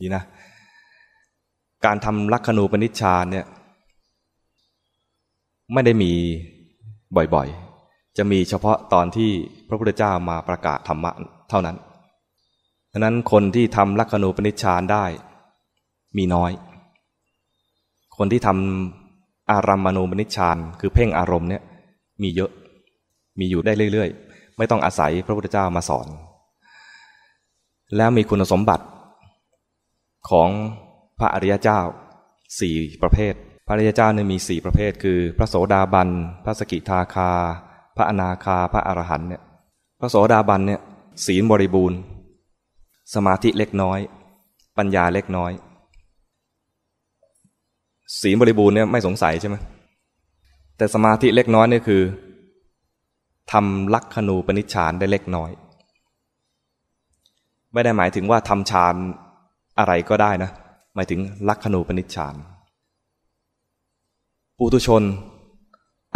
นี่นะ การทำลักขณูปนิชฌานเนี่ยไม่ได้มีบ่อยๆ จะมีเฉพาะตอนที่พระพุทธเจ้ามาประกาศธรรมะเท่านั้นดังนั้นคนที่ทำลักขณูปนิชฌานได้มีน้อย คนที่ทำอารัมมณูปนิชฌานคือเพ่งอารมณ์เนี่ยมีเยอะ มีอยู่ได้เรื่อย ๆ ไม่ต้องอาศัยพระพุทธเจ้ามาสอน แล้วมีคุณสมบัติ ของพระอริยเจ้าสี่ประเภท พระอริยเจ้าเนี่ยมีสี่ประเภท คือพระโสดาบัน พระสกิทาคา พระอนาคา พระอรหันเนี่ย พระโสดาบันเนี่ยศีลบริบูรณ์ สมาธิเล็กน้อย ปัญญาเล็กน้อย ศีลบริบูรณ์เนี่ยไม่สงสัยใช่ไหมแต่สมาธิเล็กน้อยเนี่ยคือทำลักขณูปนิชฌานได้เล็กน้อย ไม่ได้หมายถึงว่าทำฌาน อะไรก็ได้นะ หมายถึงลักขณูปนิชฌานปุตุชน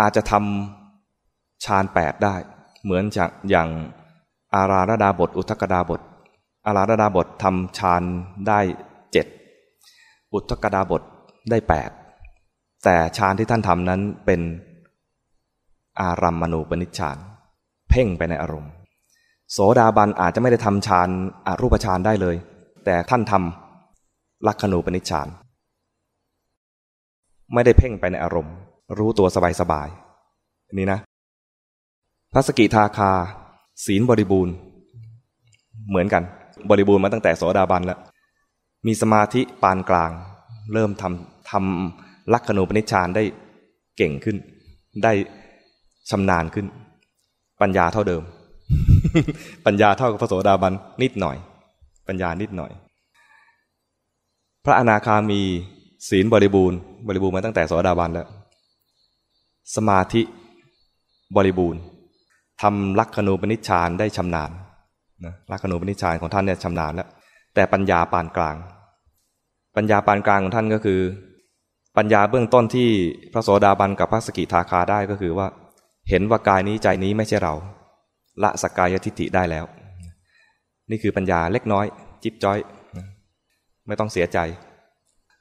อาจจะทำฌานแปดได้ เหมือนจากอย่างอาราธดาบท อุทกดาบท อาราธดาบททำฌานได้เจ็ดอุทกดาบทได้แปดแต่ฌานที่ท่านทำนั้นเป็นอารัมมณูปนิชฌาน เพ่งไปในอารมณ์ โสดาบันอาจจะไม่ได้ทำฌานอารูปฌานได้เลย แต่ท่านทำลักขณูปนิชฌาน ไม่ได้เพ่งไปในอารมณ์ รู้ตัวสบายๆนี่นะพระสกิทาคา ศีลบริบูรณ์ เหมือนกัน บริบูรณ์มาตั้งแต่โสดาบันแล้ว มีสมาธิปานกลาง เริ่มทำทำลักขณูปนิชฌานได้เก่งขึ้น ได้ชำนาญขึ้น ปัญญาเท่าเดิม ปัญญาเท่ากับพระโสดาบันนิดหน่อย ปัญญานิดหน่อย พระอนาคามีศีลบริบูรณ์ บริบูรณ์มาตั้งแต่โสดาบันแล้ว สมาธิบริบูรณ์ทำลักขณูปนิชฌานได้ชำนาญนะลักขณูปนิชฌานของท่านเนี่ยชำนาญแล้วแต่ปัญญาปานกลาง ปัญญาปานกลางของท่านก็คือ ปัญญาเบื้องต้นที่พระโสดาบันกับพระสกิทาคาได้ก็คือว่า เห็นว่ากายนี้ใจนี้ไม่ใช่เรา ละสกกายทิฏฐิได้แล้ว นี่คือปัญญาเล็กน้อย จิบจ้อย ไม่ต้องเสียใจ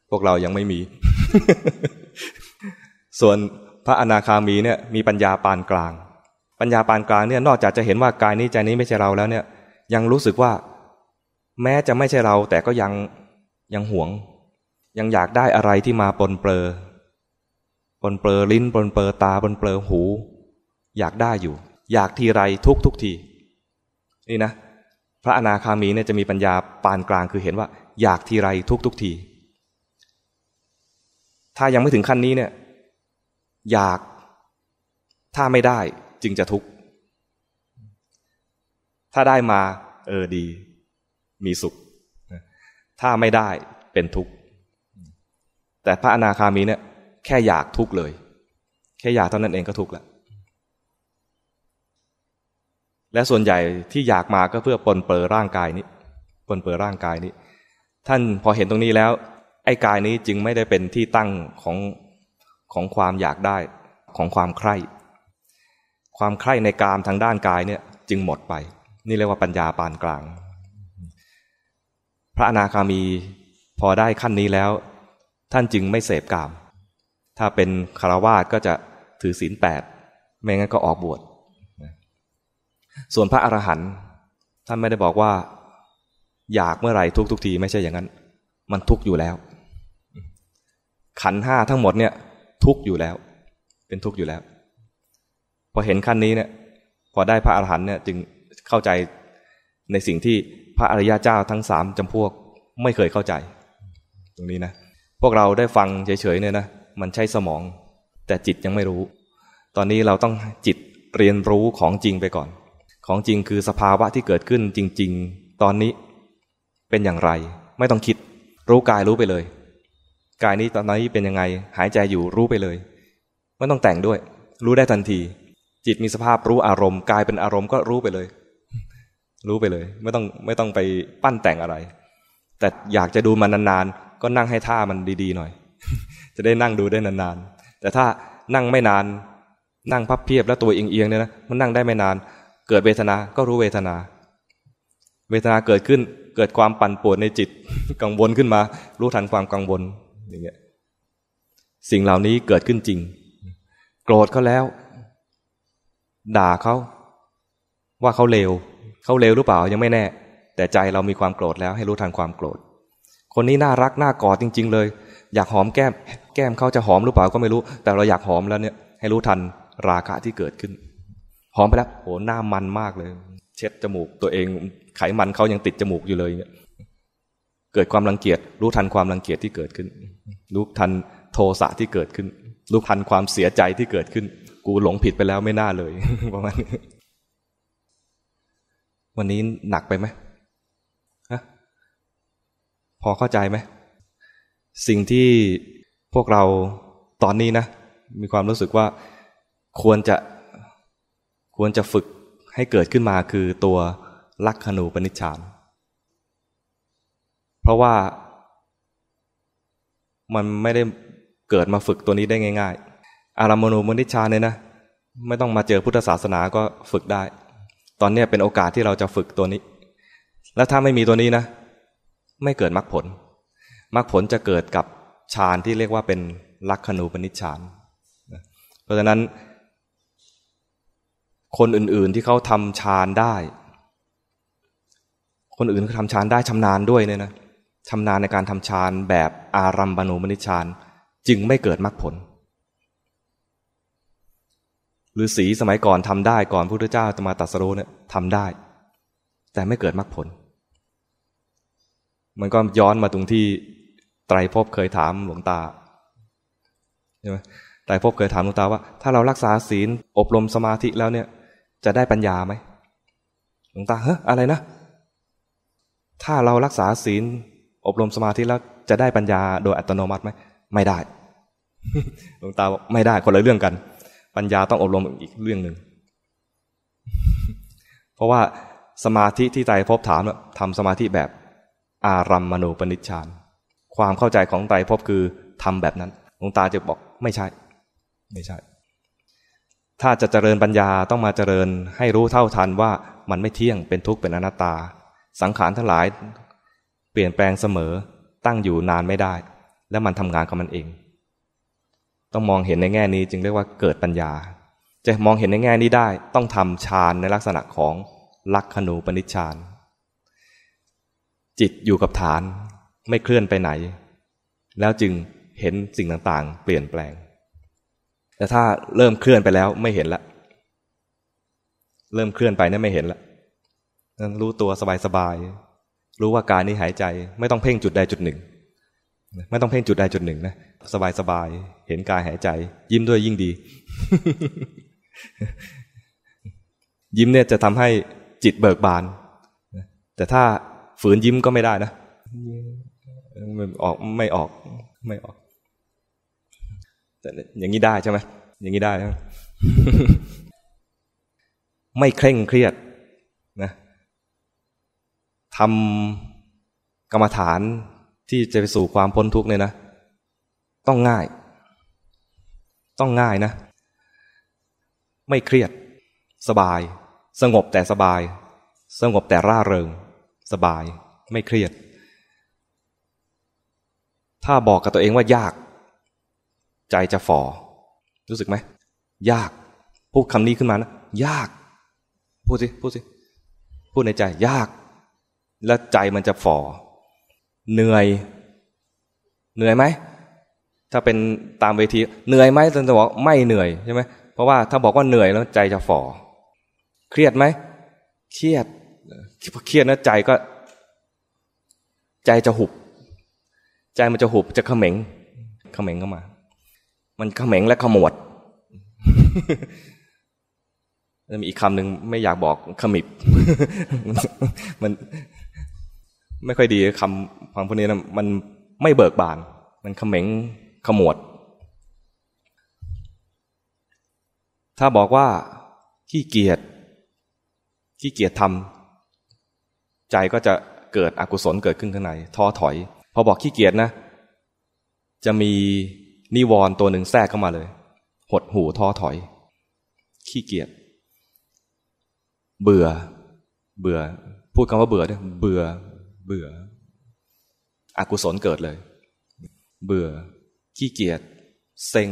พวกเรายังไม่มี ส่วนพระอนาคามีเนี่ยมีปัญญาปานกลาง ปัญญาปานกลางเนี่ยนอกจากจะเห็นว่ากายนี้ใจนี้ไม่ใช่เราแล้วเนี่ย ยังรู้สึกว่า แม้จะไม่ใช่เรา แต่ก็ยังยังหวง ยังอยากได้อะไรที่มาปนเปลอปนเปลอลิ้นปนเปลอตาปนเปลอหู อยากได้อยู่ อยากทีไรทุกทุกที นี่นะ พระอนาคามีเนี่ยจะมีปัญญาปานกลางคือเห็นว่า อยากทีไรทุกทุกที ถ้ายังไม่ถึงขั้นนี้เนี่ยอยากถ้าไม่ได้จึงจะทุกข์ ถ้าได้มา เออดี มีสุข ถ้าไม่ได้เป็นทุกข์ แต่พระอนาคามีเนี่ยแค่อยากทุกข์เลย แค่อยากเท่านั้นเองก็ทุกข์ล้ว และส่วนใหญ่ที่อยากมาก็เพื่อปนเปื้อร่างกายนี้ปนเปื้อร่างกายนี้ ท่านพอเห็นตรงนี้แล้ว ไอ้กายนี้จึงไม่ได้เป็นที่ตั้งของของความอยากได้ของความใคร่ ความใคร่ในกามทางด้านกายเนี่ยจึงหมดไป นี่เรียกว่าปัญญาปานกลาง พระอนาคามีพอได้ขั้นนี้แล้ว ท่านจึงไม่เสพกาม ถ้าเป็นคารวาสก็จะถือศีลแปดไม่งั้นก็ออกบวช ส่วนพระอรหันต์ท่านไม่ได้บอกว่า อยากเมื่อไหร่ทุกทุกทีไม่ใช่อย่างนั้น มันทุกอยู่แล้ว ขันห้าทั้งหมดเนี่ย ทุกอยู่แล้ว เป็นทุกอยู่แล้ว พอเห็นขั้นนี้เนี่ย พอได้พระอรหันต์เนี่ยจึงเข้าใจในสิ่งที่พระอริยเจ้าทั้งสามจำพวกไม่เคยเข้าใจ ตรงนี้นะ พวกเราได้ฟังเฉยๆเนี่ยนะมันใช้สมอง แต่จิตยังไม่รู้ ตอนนี้เราต้องจิตเรียนรู้ของจริงไปก่อน ของจริงคือสภาวะที่เกิดขึ้นจริง ๆ ตอนนี้เป็นอย่างไร ไม่ต้องคิด รู้กายรู้ไปเลย กายนี้ตอนนี้เป็นยังไง หายใจอยู่รู้ไปเลย ไม่ต้องแต่งด้วย รู้ได้ทันที จิตมีสภาพรู้อารมณ์กายเป็นอารมณ์ก็รู้ไปเลย รู้ไปเลย ไม่ต้องไม่ต้องไปปั้นแต่งอะไร แต่อยากจะดูมันนานๆ ก็นั่งให้ท่ามันดีๆหน่อย จะได้นั่งดูได้นานๆแต่ถ้านั่งไม่นาน นั่งพับเพียบแล้วตัวเอียงๆเนี่ยนะมันนั่งได้ไม่นาน เกิดเวทนาก็รู้เวทนา เวทนาเกิดขึ้นเกิดความปั่นป่วนในจิตกังวลขึ้นมา รู้ทันความกังวลอย่างเงี้ยสิ่งเหล่านี้เกิดขึ้นจริง โกรธเขาแล้ว ด่าเขาว่าเขาเลวเขาเลวหรือเปล่ายังไม่แน่ แต่ใจเรามีความโกรธแล้วให้รู้ทันความโกรธ คนนี้น่ารักน่ากอดจริง ๆ เลย อยากหอมแก้ม แก้มเขาจะหอมหรือเปล่าก็ไม่รู้ แต่เราอยากหอมแล้วเนี่ยให้รู้ทันราคะที่เกิดขึ้น อมไปแล้วโหหน้ามันมากเลย เช็ดจมูกตัวเองไขมันเขายังติดจมูกอยู่เลยเนี่ยเกิดความรังเกียจรู้ทันความรังเกียจที่เกิดขึ้น รู้ทันโทสะที่เกิดขึ้น รู้ทันความเสียใจที่เกิดขึ้น กูหลงผิดไปแล้วไม่น่าเลยประมาณนี้วันนี้หนักไปไหมฮะพอเข้าใจไหมสิ่งที่พวกเราตอนนี้นะ มีความรู้สึกว่าควรจะ ควรจะฝึกให้เกิดขึ้นมาคือตัวลักขณูปนิชฌาน เพราะว่ามันไม่ได้เกิดมาฝึกตัวนี้ได้ง่าย ๆ อารามณูปนิชฌานเนี่ยนะ ไม่ต้องมาเจอพุทธศาสนาก็ฝึกได้ ตอนนี้เป็นโอกาสที่เราจะฝึกตัวนี้ แล้วถ้าไม่มีตัวนี้นะ ไม่เกิดมรรคผลมรรคผลจะเกิดกับฌานที่เรียกว่าเป็นลักขณูปนิชฌาน เพราะฉะนั้น คนอื่นๆที่เขาทำฌานได้ คนอื่นเขาทำฌานได้ชำนาญด้วยเนี่ยนะชำนาญในการทำฌานแบบอารัมบณูมนิชฌานจึงไม่เกิดมรรคผลหรือสีสมัยก่อนทำได้ก่อนพระพุทธเจ้าจะมาตรัสรู้เนี่ยทำได้ แต่ไม่เกิดมรรคผล มันก็ย้อนมาตรงที่ไตรภพเคยถามหลวงตาใช่ไหมไตรภพเคยถามหลวงตาว่า ถ้าเรารักษาศีลอบรมสมาธิแล้วเนี่ย จะได้ปัญญาไหมหลวงตาเฮ้ออะไรนะ ถ้าเรารักษาศีล อบรมสมาธิแล้วจะได้ปัญญาโดยอัตโนมัติไหมไม่ได้หลวงตาบอกไม่ได้คนละเรื่องกัน ปัญญาต้องอบรมอีกเรื่องหนึ่งเพราะว่าสมาธิที่ไตรภพถามทำสมาธิแบบอารัมมณูปนิชฌานความเข้าใจของไตรภพคือทำแบบนั้นหลวงตาจะบอกไม่ใช่ ไม่ใช่ ถ้าจะเจริญปัญญาต้องมาเจริญให้รู้เท่าทันว่ามันไม่เที่ยงเป็นทุกข์เป็นอนัตตา สังขารทั้งหลาย เปลี่ยนแปลงเสมอตั้งอยู่นานไม่ได้ แล้วมันทำงานของมันเอง ต้องมองเห็นในแง่นี้จึงเรียกว่าเกิดปัญญา จะมองเห็นในแง่นี้ได้ต้องทำฌานในลักษณะของลักขณูปนิชฌานจิตอยู่กับฐานไม่เคลื่อนไปไหน แล้วจึงเห็นสิ่งต่างๆ เปลี่ยนแปลง แต่ถ้าเริ่มเคลื่อนไปแล้วไม่เห็นละเริ่มเคลื่อนไปนี่ไม่เห็นละรู้ตัวสบายๆรู้ว่ากายนี้หายใจ ไม่ต้องเพ่งจุดใดจุดหนึ่ง ไม่ต้องเพ่งจุดใดจุดหนึ่งนะสบายๆเห็นกายหายใจ ยิ้มด้วยยิ่งดี ยิ้มเนี่ยจะทำให้จิตเบิกบาน แต่ถ้าฝืนยิ้มก็ไม่ได้นะไม่ออกไม่ออกไม่ออก แต่อย่างนี้ได้ใช่ไหมอย่างนี้ได้นะไม่เคร่งเครียดนะทำกรรมฐานที่จะไปสู่ความพ้นทุกข์เนี่ยนะ ต้องง่าย ต้องง่ายนะ ไม่เครียด สบาย สงบแต่สบาย สงบแต่ร่าเริง สบาย ไม่เครียด ถ้าบอกกับตัวเองว่ายาก ใจจะฝ่อรู้สึกไหม ยาก พูดคำนี้ขึ้นมานะ ยาก พูดสิ พูดสิ พูดในใจ ยาก แล้วใจมันจะฝ่อเหนื่อย เหนื่อยไหม ถ้าเป็นตามเวที เหนื่อยไหมจะบอกไม่เหนื่อยใช่ไหมเพราะว่าถ้าบอกว่าเหนื่อยแล้วใจจะฝ่อเครียดไหม เครียด เครียดนะใจก็ ใจจะหุบ ใจมันจะหุบจะเขม็งเขม็งเข้ามา มันขม็งและขมวดมีอีกคำหนึ่งไม่อยากบอกขมิบ มันไม่ค่อยดีคำฟังพวกนี้นะมันไม่เบิกบาน มันขม็งขมวด ถ้าบอกว่าขี้เกียจขี้เกียจทำใจก็จะเกิดอกุศลเกิดขึ้นข้างในท้อถอย พอบอกขี้เกียจนะ จะมี นิวรณ์ตัวหนึ่งแทรกเข้ามาเลย หดหูท้อถอย ขี้เกียจเบื่อ เบื่อ พูดคำว่าเบื่อเนี่ยเบื่อเเบื่อ อกุศลเกิดเลย เบื่อ ขี้เกียจเซ็ง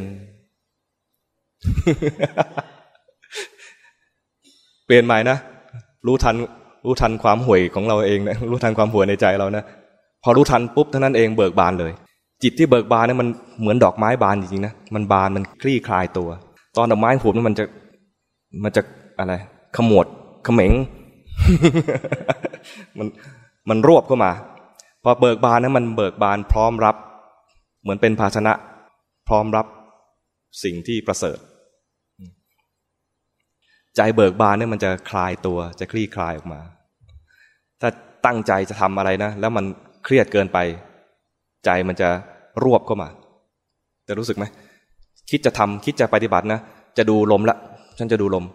เปลี่ยนใหม่นะ รู้ทัน รู้ทันความห่วยของเราเองนะ รู้ทันความห่วยในใจเรานะ พอรู้ทันปุ๊บเท่านั้นเองเบิกบานเลย จิตที่เบิกบานเนี่ยมันเหมือนดอกไม้บานจริงๆนะมันบานมันคลี่คลายตัว ตอนดอกไม้หุบมันจะมันจะอะไร ขมวดขม็งมันมันรวบเข้ามา พอเบิกบานนะมันเบิกบานพร้อมรับ เหมือนเป็นภาชนะ พร้อมรับสิ่งที่ประเสริฐ ใจเบิกบานเนี่ยมันจะคลายตัวจะคลี่คลายออกมา ถ้าตั้งใจจะทำอะไรนะ แล้วมันเครียดเกินไป ใจมันจะรวบเข้ามา จะรู้สึกไหมคิดจะทำคิดจะปฏิบัตินะจะดูลมละ ฉันจะดูลม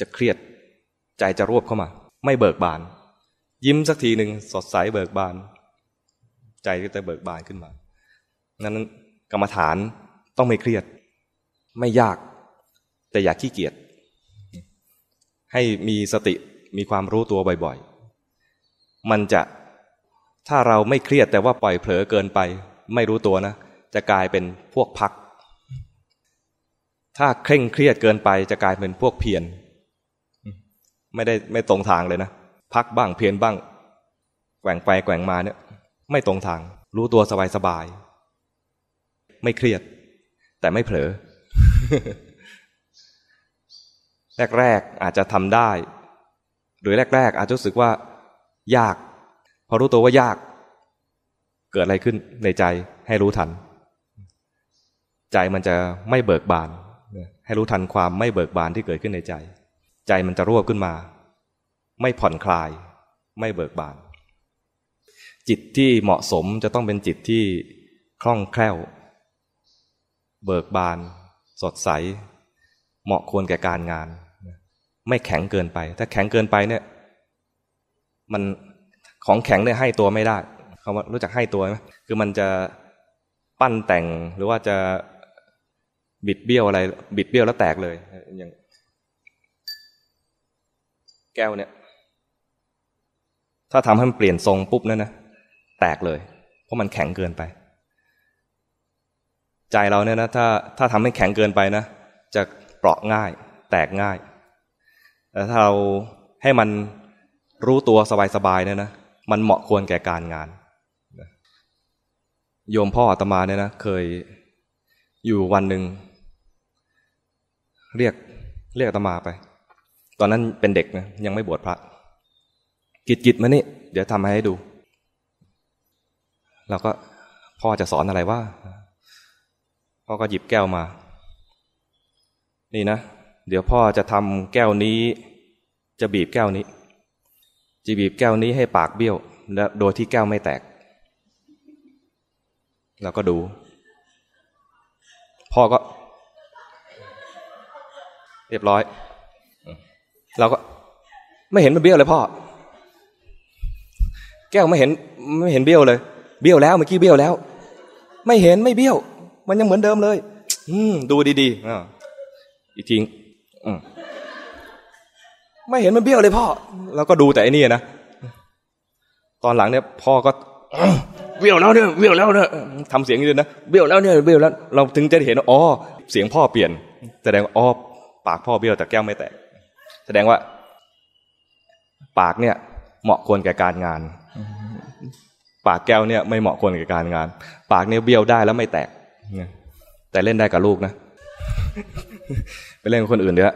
จะเครียด ใจจะรวบเข้ามา ไม่เบิกบาน ยิ้มสักทีหนึ่งสดใสเบิกบาน ใจก็จะเบิกบานขึ้นมานั้นกรรมฐานต้องไม่เครียด ไม่ยาก แต่อย่าขี้เกียจให้มีสติมีความรู้ตัวบ่อยๆ มันจะ ถ้าเราไม่เครียดแต่ว่าปล่อยเผลอเกินไป ไม่รู้ตัวนะ จะกลายเป็นพวกพัก ถ้าเคร่งเครียดเกินไป จะกลายเป็นพวกเพียรไม่ได้ไม่ตรงทางเลยนะพักบ้างเพียรบ้าง แกว่งไปแกว่งมาเนี่ยไม่ตรงทาง รู้ตัวสบายๆไม่เครียด แต่ไม่เผลอ แรก ๆ อาจจะทำได้ หรือแรก ๆ อาจจะรู้สึกว่ายาก อรู้ตัวว่ายาก เกิดอะไรขึ้นในใจให้รู้ทัน ใจมันจะไม่เบิกบาน ให้รู้ทันความไม่เบิกบานที่เกิดขึ้นในใจ ใจมันจะรวบขึ้นมา ไม่ผ่อนคลาย ไม่เบิกบาน จิตที่เหมาะสมจะต้องเป็นจิตที่คล่องแคล่ว เบิกบาน สดใส เหมาะควรแก่การงาน ไม่แข็งเกินไป ถ้าแข็งเกินไปเนี่ย มัน ของแข็งเนี่ยให้ตัวไม่ได้เขารู้จักให้ตัวไหมคือมันจะปั้นแต่งหรือว่าจะบิดเบี้ยวอะไร บิดเบี้ยวแล้วแตกเลยอย่างแก้วเนี่ย ถ้าทำให้มันเปลี่ยนทรงปุ๊บนั่นนะแตกเลย เพราะมันแข็งเกินไป ใจเราเนี่ยนะ ถ้าถ้าทำให้แข็งเกินไปนะจะเปราะง่าย แตกง่ายแต่ถ้าเราให้มันรู้ตัวสบายๆเนี่ยนะ มันเหมาะควรแก่การงานโยมพ่ออาตมาเนี่ยนะเคยอยู่วันหนึ่งเรียกเรียกอาตมาไป ตอนนั้นเป็นเด็กนะยังไม่บวชพระ กิจกิจมานี่ เดี๋ยวทำให้ดูเราก็พ่อจะสอนอะไรว่าพ่อก็หยิบแก้วมา นี่นะ เดี๋ยวพ่อจะทำแก้วนี้ จะบีบแก้วนี้ จะบีบแก้วนี้ให้ปากเบี้ยวและโดยที่แก้วไม่แตกแล้วก็ดู พ่อก็ เรียบร้อย เราก็ไม่เห็นมันเบี้ยวเลยพ่อ แก้วไม่เห็นไม่เห็นเบี้ยวเลย เบี้ยวแล้วเมื่อกี้เบี้ยวแล้ว ไม่เห็นไม่เบี้ยว มันยังเหมือนเดิมเลย อืมดูดีๆอ่าอีกที ไม่เห็นมันเบี้ยวเลยพ่อเราก็ดูแต่อันนี้นะ ตอนหลังเนี่ยพ่อก็เบี้ยวแล้วเนี่ยเบี้ยวแล้วเนี่ยทำเสียงอย่างนี้นะเบี้ยวแล้วเนี่ยเบี้ยวแล้ว เราถึงจะเห็นอ๋อเสียงพ่อเปลี่ยน แสดงว่าอ๋อปากพ่อเบี้ยวแต่แก้วไม่แตก แสดงว่า ปากเนี่ย เหมาะควรแก่การงาน ปากแก้วเนี่ย ไม่เหมาะควรแก่การงาน ปากเนี่ยเบี้ยวได้แล้วไม่แตกแต่เล่นได้กับลูกนะ ไปเล่นกับคนอื่นเดี๋ยว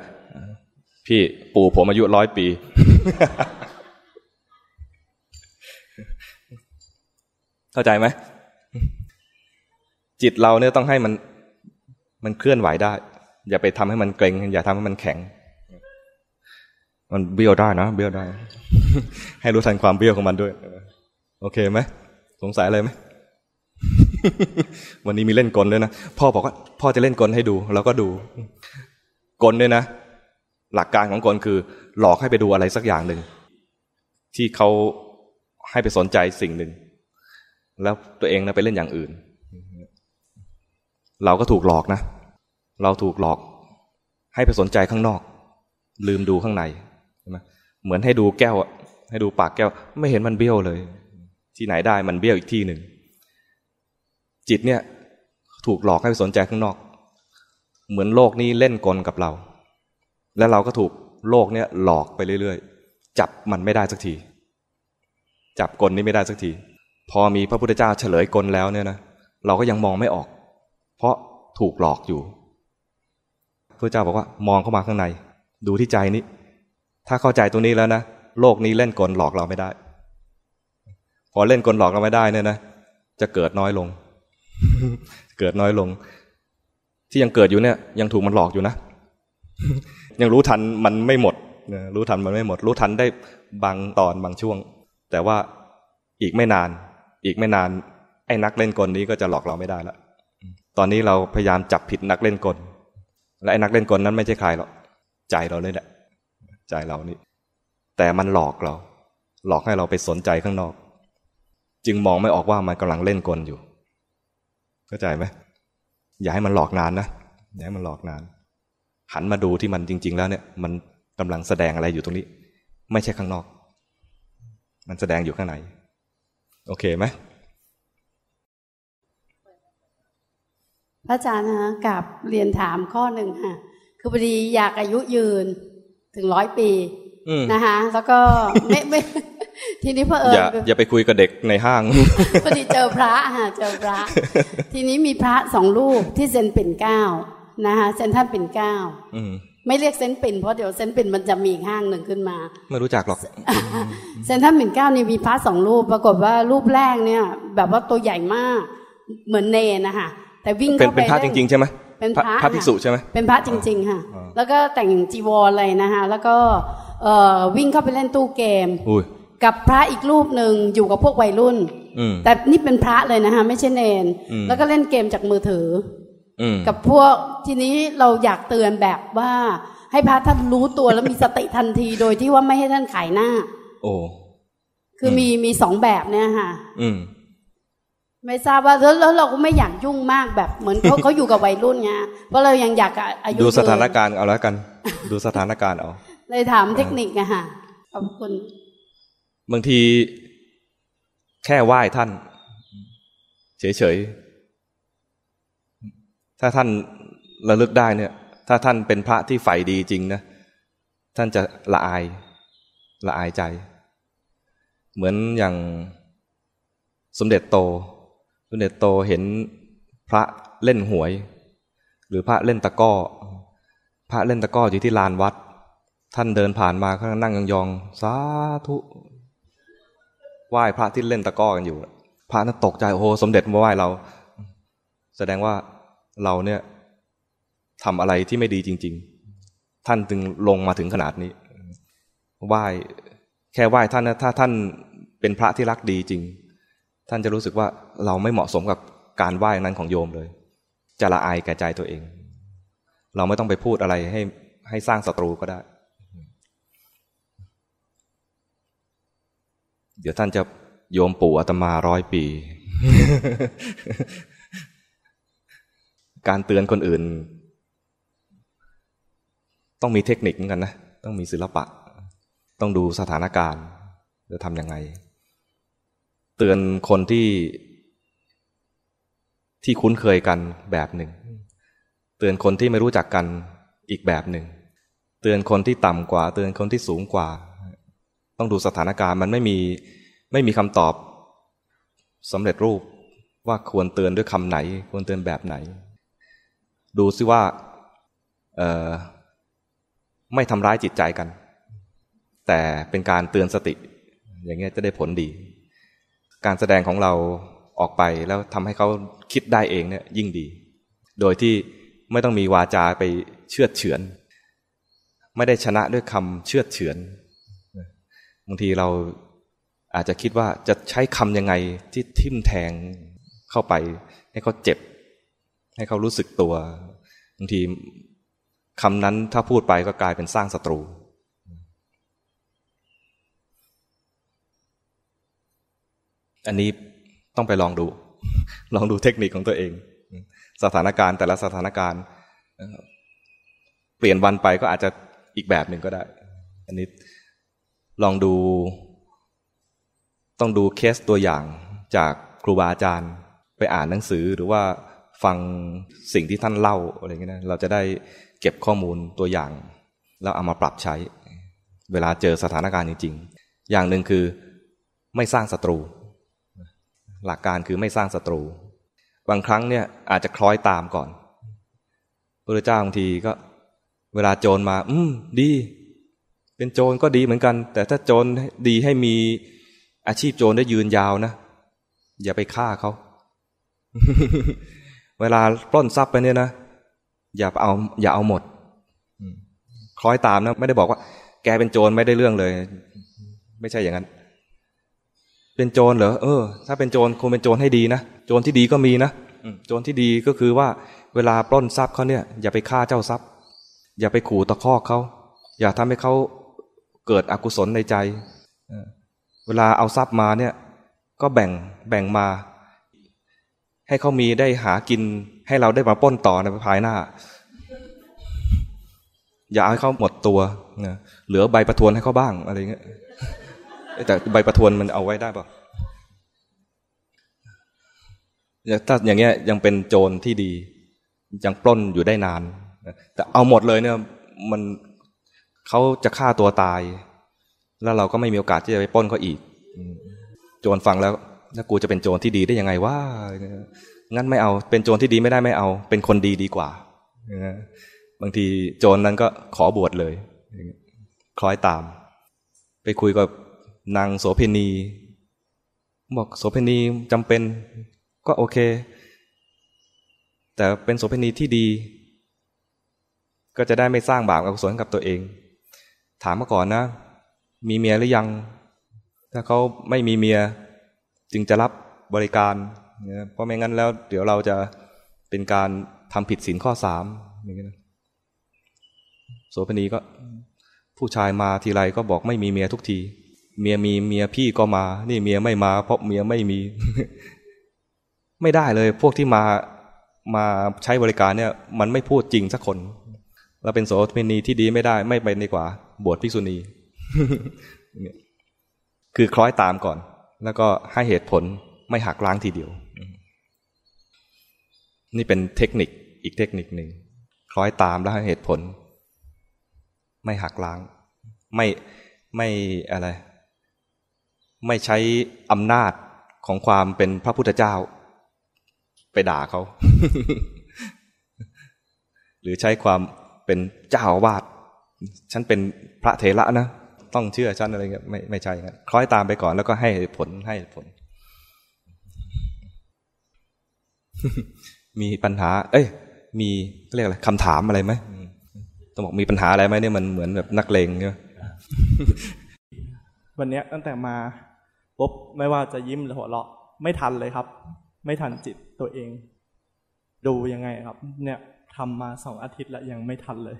พี่ปู่ผมอายุร้อยปี เข้าใจไหม จิตเราเนี่ยต้องให้มัน มันเคลื่อนไหวได้ อย่าไปทำให้มันเกร็ง อย่าทำให้มันแข็ง มันเบี้ยวได้นะ เบี้ยวได้ ให้รู้ทันความเบี้ยวของมันด้วย โอเคไหม สงสัยอะไรไหมวันนี้มีเล่นกลด้วยนะ พ่อบอกว่า พ่อจะเล่นกลให้ดู เราก็ดู กลด้วยนะ หลักการของกลคือ หลอกให้ไปดูอะไรสักอย่างหนึ่งที่เขาให้ไปสนใจสิ่งหนึ่งแล้วตัวเองนะไปเล่นอย่างอื่น เราก็ถูกหลอกนะ เราถูกหลอกให้ไปสนใจข้างนอก ลืมดูข้างในใช่ไหมเหมือนให้ดูแก้วให้ดูปากแก้ว ไม่เห็นมันเบี้ยวเลย ที่ไหนได้มันเบี้ยวอีกที่หนึ่งจิตเนี่ย ถูกหลอกให้ไปสนใจข้างนอก เหมือนโลกนี้เล่นกลกับเรา แล้วเราก็ถูกโลกเนี่ยหลอกไปเรื่อยๆ จับมันไม่ได้สักที จับกลนี้ไม่ได้สักที พอมีพระพุทธเจ้าเฉลยกลแล้วเนี่ยนะเราก็ยังมองไม่ออก เพราะถูกหลอกอยู่พระเจ้าบอกว่ามองเข้ามาข้างใน ดูที่ใจนี้ ถ้าเข้าใจตรงนี้แล้วนะโลกนี้เล่นกลหลอกเราไม่ได้ พอเล่นกลหลอกเราไม่ได้เนี่ยนะจะเกิดน้อยลง เกิดน้อยลง ที่ยังเกิดอยู่เนี่ย ยังถูกมันหลอกอยู่นะ ยังรู้ทันมันไม่หมดรู้ทันมันไม่หมด รู้ทันได้บางตอนบางช่วง แต่ว่าอีกไม่นาน อีกไม่นาน ไอ้นักเล่นกลนี้ก็จะหลอกเราไม่ได้แล้วตอนนี้เราพยายามจับผิดนักเล่นกล และไอ้นักเล่นกลนั้นไม่ใช่ใครหรอกใจเราเลยแหละใจเรานี่แต่มันหลอกเรา หลอกให้เราไปสนใจข้างนอก จึงมองไม่ออกว่ามันกำลังเล่นกลอยู่เข้าใจไหมอย่าให้มันหลอกนานนะอย่าให้มันหลอกนาน หันมาดูที่มันจริง ๆ แล้วเนี่ย มันกำลังแสดงอะไรอยู่ตรงนี้ ไม่ใช่ข้างนอก มันแสดงอยู่ข้างใน โอเคไหมพระอาจารย์นะกับเรียนถามข้อหนึ่งค่ะคือพอดีอยากอายุยืนถึงร้อยปีนะคะแล้วก็ไม่ไม่ทีนี้เพื่อเอออย่าอย่าไปคุยกับเด็กในห้างพอดีเจอพระค่ะเจอพระ ทีนี้มีพระสองรูปที่เซนปิ่นเก้า นะคะเซนท่านปิ่นเก้าไม่เรียกเซนปิ่นเพราะเดี๋ยวเซนปิ่นมันจะมีห้างหนึ่งขึ้นมา ไม่รู้จักหรอกเซนท่านปิ่นเก้านี่มีพระสองรูปปรากฏว่ารูปแรกเนี่ย แบบว่าตัวใหญ่มากเหมือนเนนะคะแต่วิ่งเข้าไปเป็นพระจริงๆใช่ไหมเป็นพระพระภิกษุใช่ไหมเป็นพระจริง ๆ ค่ะ แล้วก็แต่งจีวรเลยนะคะแล้วก็วิ่งเข้าไปเล่นตู้เกมกับพระอีกรูปหนึ่งอยู่กับพวกวัยรุ่นแต่นี่เป็นพระเลยนะคะไม่ใช่เนน แล้วก็เล่นเกมจากมือถือ กับพวกทีนี้เราอยากเตือนแบบว่า ให้พระท่านรู้ตัวแล้วมีสติทันทีโดยที่ว่าไม่ให้ท่านขายหน้า โอ้คือมีมีสองแบบเนี่ยค่ะไม่ทราบว่าแล้วเราก็ไม่อยากยุ่งมากแบบเหมือนเขาเขาอยู่กับวัยรุ่นไงเพราะเรายังอยากอายุดูสถานการณ์เอาแล้วกัน ดูสถานการณ์เอาเลยถามเทคนิคอะค่ะขอบคุณ บางทีแค่ไหว้ท่าน เฉยๆ ถ้าท่านระลึกได้เนี่ย ถ้าท่านเป็นพระที่ใฝ่ดีจริงนะ ท่านจะละอาย ละอายใจ เหมือนอย่างสมเด็จโต สมเด็จโตเห็นพระเล่นหวย หรือพระเล่นตะก้อ พระเล่นตะก้ออยู่ที่ลานวัด ท่านเดินผ่านมาก็นั่งยองๆ สาธุ ไหว้พระที่เล่นตะก้อกันอยู่ พระนั้นตกใจ โอ้โห สมเด็จมาไหว้เรา แสดงว่า เราเนี่ยทำอะไรที่ไม่ดีจริง ๆ ท่านจึงลงมาถึงขนาดนี้ไหว้แค่ไหว้ท่านนะถ้าท่านเป็นพระที่รักดีจริง ท่านจะรู้สึกว่าเราไม่เหมาะสมกับการไหว้นั้นของโยมเลย จะละอายแก่ใจตัวเอง เราไม่ต้องไปพูดอะไรให้ให้สร้างศัตรูก็ได้ เดี๋ยวท่านจะโยมปู่อาตมาร้อยปี การเตือนคนอื่น ต้องมีเทคนิคเหมือนกันนะ ต้องมีศิลปะ ต้องดูสถานการณ์จะทำยังไง เตือนคนที่ที่คุ้นเคยกันแบบหนึ่ง เตือนคนที่ไม่รู้จักกันอีกแบบหนึ่ง เตือนคนที่ต่ำกว่า เตือนคนที่สูงกว่า ต้องดูสถานการณ์มันไม่มีไม่มีคำตอบสำเร็จรูปว่าควรเตือนด้วยคำไหน ควรเตือนแบบไหน ดูซิว่าไม่ทำร้ายจิตใจกัน แต่เป็นการเตือนสติ อย่างเงี้ยจะได้ผลดี การแสดงของเราออกไปแล้วทำให้เขาคิดได้เองเนี่ยยิ่งดี โดยที่ไม่ต้องมีวาจาไปเชื่อเฉือน ไม่ได้ชนะด้วยคำเชื่อเฉือนบางทีเราอาจจะคิดว่าจะใช้คำยังไงที่ทิ่มแทงเข้าไป ให้เขาเจ็บ ให้เขารู้สึกตัว บางทีคำนั้นถ้าพูดไปก็กลายเป็นสร้างศัตรู อันนี้ต้องไปลองดู ลองดูเทคนิคของตัวเอง สถานการณ์แต่ละสถานการณ์ เปลี่ยนวันไปก็อาจจะอีกแบบหนึ่งก็ได้ อันนี้ลองดู ต้องดูเคสตัวอย่างจากครูบาอาจารย์ ไปอ่านหนังสือหรือว่า ฟังสิ่งที่ท่านเล่าอะไรเงี้ยนะเราจะได้เก็บข้อมูลตัวอย่าง แล้วเอามาปรับใช้ เวลาเจอสถานการณ์จริงๆ อย่างหนึ่งคือไม่สร้างศัตรู หลักการคือไม่สร้างศัตรู บางครั้งเนี่ยอาจจะคล้อยตามก่อนพระเจ้าบางทีก็ เวลาโจรมา อืมดี เป็นโจรก็ดีเหมือนกัน แต่ถ้าโจรดีให้มีอาชีพโจรได้ยืนยาวนะอย่าไปฆ่าเขา เวลาปล้นทรัพย์ไปเนี่ยนะอย่าเอาอย่าเอาหมดคล้อยตามนะ ไม่ได้บอกว่า แกเป็นโจรไม่ได้เรื่องเลย ไม่ใช่อย่างนั้น เป็นโจรเหรอเออ ถ้าเป็นโจรคงเป็นโจรให้ดีนะโจรที่ดีก็มีนะโจรที่ดีก็คือว่า เวลาปล้นทรัพย์เขาเนี่ย อย่าไปฆ่าเจ้าทรัพย์ อย่าไปขู่ตะคอกเขาอย่าทำให้เขาเกิดอกุศลในใจเวลาเอาทรัพย์มาเนี่ย ก็แบ่งแบ่งมา ให้เขามีได้หากิน ให้เราได้มาป้นต่อในภายหน้า อย่าให้เขาหมดตัวนะเหลือใบประทวนให้เขาบ้างอะไรเงี้ยแต่ใบประทวนมันเอาไว้ได้ปะถ้าอย่างเงี้ยยังเป็นโจรที่ดี ยังปล้นอยู่ได้นาน แต่เอาหมดเลยเนี่ย มันเขาจะฆ่าตัวตาย แล้วเราก็ไม่มีโอกาสที่จะไปป้นเขาอีก โจรฟังแล้ว ถ้ากูจะเป็นโจรที่ดีได้ยังไงว่างั้นไม่เอา เป็นโจรที่ดีไม่ได้ไม่เอา เป็นคนดีดีกว่าบางทีโจรนั้นก็ขอบวชเลยคล้อยตาม ไปคุยกับนางโสเพณีบอกโสเพณีจำเป็นก็โอเค แต่เป็นโสเพณีที่ดี ก็จะได้ไม่สร้างบาปอกุศลกับตัวเอง ถามมาก่อนนะ มีเมียหรือยัง ถ้าเขาไม่มีเมีย จึงจะรับบริการเพราะไม่งั้นแล้ว เดี๋ยวเราจะเป็นการทำผิดศีลข้อสามอย่างนี้นะโสภณีก็ผู้ชายมาทีไรก็บอกไม่มีเมียทุกที เมียมีเมียพี่ก็มา นี่เมียไม่มาเพราะเมียไม่มี ไม่ได้เลย พวกที่มามาใช้บริการเนี่ย มันไม่พูดจริงสักคน เราเป็นโสเภณีที่ดีไม่ได้ ไม่ไปดีกว่า บวชภิกษุณี คือคล้อยตามก่อน แล้วก็ให้เหตุผลไม่หักล้างทีเดียว นี่เป็นเทคนิคอีกเทคนิคหนึ่งคล้อยตามแล้วให้เหตุผล ไม่หักล้าง ไม่ไม่อะไร ไม่ใช้อำนาจของความเป็นพระพุทธเจ้า ไปด่าเขา หรือใช้ความเป็นเจ้าอาวาสฉันเป็นพระเถระนะ ต้องเชื่อฉันอะไรเงี้ยไม่ไม่ใช่ครับคล้อยตามไปก่อนแล้วก็ให้ผลให้ผล มีปัญหา เอ้ย มีเรียกอะไรคำถามอะไรไหมต้องบอกมีปัญหาอะไรไหมเนี่ยมันเหมือนแบบนักเลงเนี่ยวันนี้ตั้งแต่มาปุ๊บไม่ว่าจะยิ้มหรือหัวเราะ ไม่ทันเลยครับ ไม่ทันจิตตัวเอง ดูยังไงครับ เนี่ยทำมาสองอาทิตย์แล้วยังไม่ทันเลย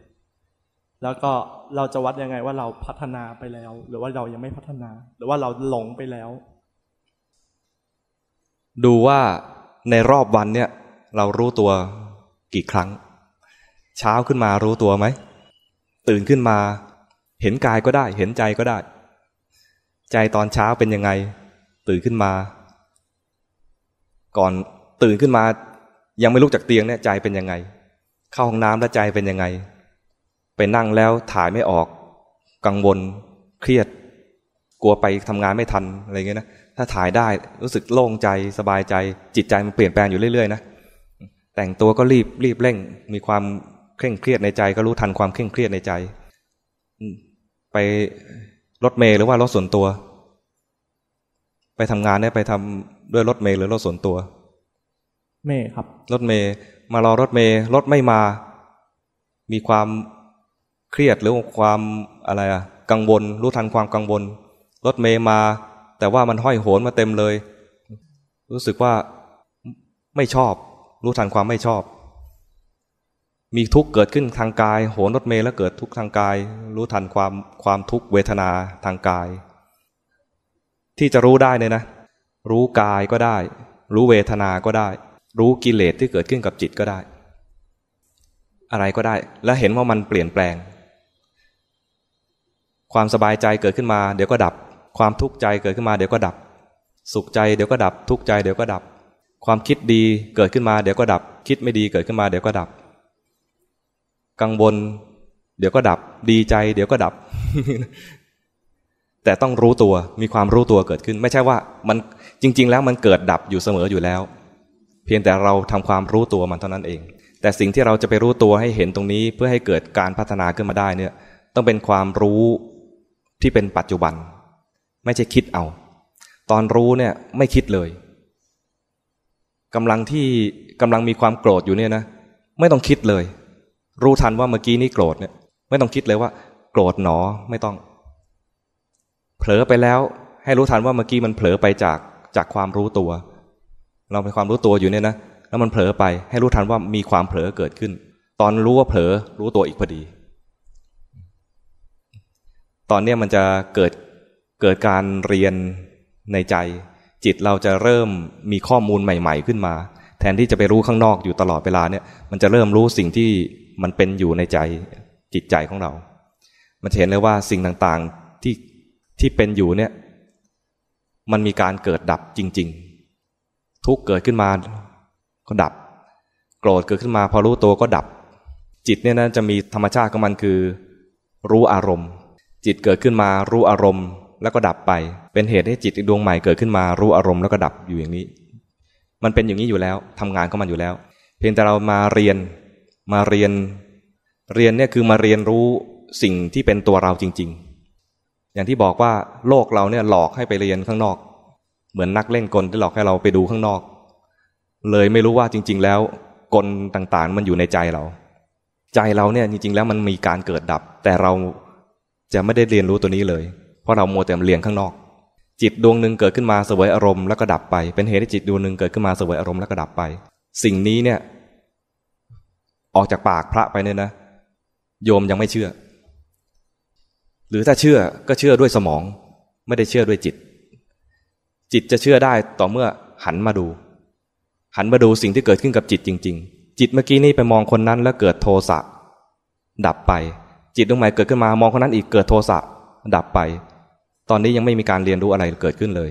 แล้วก็เราจะวัดยังไงว่าเราพัฒนาไปแล้ว หรือว่าเรายังไม่พัฒนา หรือว่าเราหลงไปแล้ว ดูว่าในรอบวันเนี่ย เรารู้ตัวกี่ครั้ง เช้าขึ้นมารู้ตัวไหม ตื่นขึ้นมา เห็นกายก็ได้ เห็นใจก็ได้ ใจตอนเช้าเป็นยังไง ตื่นขึ้นมา ก่อนตื่นขึ้นมา ยังไม่ลุกจากเตียงเนี่ยใจเป็นยังไง เข้าห้องน้ำแล้วใจเป็นยังไง ไปนั่งแล้วถ่ายไม่ออก กังวลเครียด กลัวไปทำงานไม่ทันอะไรเงี้ยนะถ้าถ่ายได้รู้สึกโล่งใจสบายใจ จิตใจมันเปลี่ยนแปลงอยู่เรื่อยๆนะแต่งตัวก็รีบรีบเร่ง มีความเคร่งเครียดในใจ ก็รู้ทันความเคร่งเครียดในใจ ไปรถเมล์หรือว่ารถส่วนตัว ไปทำงานเนี่ยไปทำด้วยรถเมล์หรือรถส่วนตัว เมย์ครับ รถเมล์มารอรถเมล์รถไม่มา มีความ เครียดหรือความอะไรอะกังวลรู้ทันความกังวลรถเมย์มา แต่ว่ามันห้อยโหนมาเต็มเลย รู้สึกว่าไม่ชอบ รู้ทันความไม่ชอบ มีทุกข์เกิดขึ้นทางกาย โหนรถเมย์แล้วเกิดทุกข์ทางกาย รู้ทันความความทุกข์เวทนาทางกาย ที่จะรู้ได้เนี่ยนะ รู้กายก็ได้ รู้เวทนาก็ได้ รู้กิเลสที่เกิดขึ้นกับจิตก็ได้ อะไรก็ได้ และเห็นว่ามันเปลี่ยนแปลง ความสบายใจเกิดขึ้นมาเดี๋ยวก็ดับ ความทุกข์ใจเกิดขึ้นมาเดี๋ยวก็ดับ สุขใจเดี๋ยวก็ดับ ทุกข์ใจเดี๋ยวก็ดับ ความคิดดีเกิดขึ้นมาเดี๋ยวก็ดับ คิดไม่ดีเกิดขึ้นมาเดี๋ยวก็ดับ กังวลเดี๋ยวก็ดับ ดีใจ เดี๋ยวก็ดับ แต่ต้องรู้ตัวมีความรู้ตัวเกิดขึ้น ไม่ใช่ว่ามันจริง ๆ แล้วมันเกิดดับอยู่เสมออยู่แล้ว เพียงแต่เราทำความรู้ตัวมันเท่านั้นเอง แต่สิ่งที่เราจะไปรู้ตัวให้เห็นตรงนี้เพื่อให้เกิดการพัฒนาขึ้นมาได้เนี่ย ต้องเป็นความรู้ ที่เป็นปัจจุบัน ไม่ใช่คิดเอา ตอนรู้เนี่ยไม่คิดเลยกำลังที่กำลังมีความโกรธอยู่เนี่ยนะ ไม่ต้องคิดเลย รู้ทันว่าเมื่อกี้นี่โกรธเนี่ย ไม่ต้องคิดเลยว่า โกรธหนอไม่ต้อง เผลอไปแล้ว ให้รู้ทันว่าเมื่อกี้มันเผลอไปจากจากความรู้ตัว เราเป็นความรู้ตัวอยู่เนี่ยนะแล้วมันเผลอไป ให้รู้ทันว่ามีความเผลอเกิดขึ้น ตอนรู้ว่าเผลอรู้ตัวอีกพอดี ตอนนี้มันจะเกิดเกิดการเรียนในใจ จิตเราจะเริ่มมีข้อมูลใหม่ ๆ ขึ้นมา แทนที่จะไปรู้ข้างนอกอยู่ตลอดเวลาเนี่ย มันจะเริ่มรู้สิ่งที่มันเป็นอยู่ในใจจิตใจของเรา มันเห็นเลยว่าสิ่งต่างๆที่ที่เป็นอยู่เนี่ย มันมีการเกิดดับจริง ๆ ทุกเกิดขึ้นมาก็ดับ โกรธเกิดขึ้นมาพอรู้ตัวก็ดับ จิตเนี่ยนะจะมีธรรมชาติของมันคือ รู้อารมณ์ จิตเกิดขึ้นมารู้อารมณ์แล้วก็ดับไป เป็นเหตุให้จิตดวงใหม่เกิดขึ้นมารู้อารมณ์แล้วก็ดับอยู่อย่างนี้ มันเป็นอย่างนี้อยู่แล้วทำงานของมันอยู่แล้ว เพียงแต่เรามาเรียนมาเรียน เรียนเนี่ยคือมาเรียนรู้สิ่งที่เป็นตัวเราจริง ๆ อย่างที่บอกว่าโลกเราเนี่ยหลอกให้ไปเรียนข้างนอก เหมือนนักเล่นกลที่หลอกให้เราไปดูข้างนอก เลยไม่รู้ว่าจริง ๆ แล้วกลต่างๆ มันอยู่ในใจเรา ใจเราเนี่ยจริง ๆ แล้วมันมีการเกิดดับ แต่เรา จะไม่ได้เรียนรู้ตัวนี้เลย เพราะเราโมแต่เรียนข้างนอก จิตดวงหนึ่งเกิดขึ้นมาเสวยอารมณ์แล้วก็ดับไป เป็นเหตุให้จิตดวงหนึ่งเกิดขึ้นมาเสวยอารมณ์แล้วก็ดับไป สิ่งนี้เนี่ย ออกจากปากพระไปเนี่ยนะ โยมยังไม่เชื่อ หรือถ้าเชื่อก็เชื่อด้วยสมอง ไม่ได้เชื่อด้วยจิต จิตจะเชื่อได้ต่อเมื่อหันมาดู หันมาดูสิ่งที่เกิดขึ้นกับจิตจริง ๆ จิตเมื่อกี้นี่ไปมองคนนั้นแล้วเกิดโทสะดับไป จิตดวงใหม่เกิดขึ้นมามองคนนั้นอีกเกิดโทสะดับไป ตอนนี้ยังไม่มีการเรียนรู้อะไรเกิดขึ้นเลย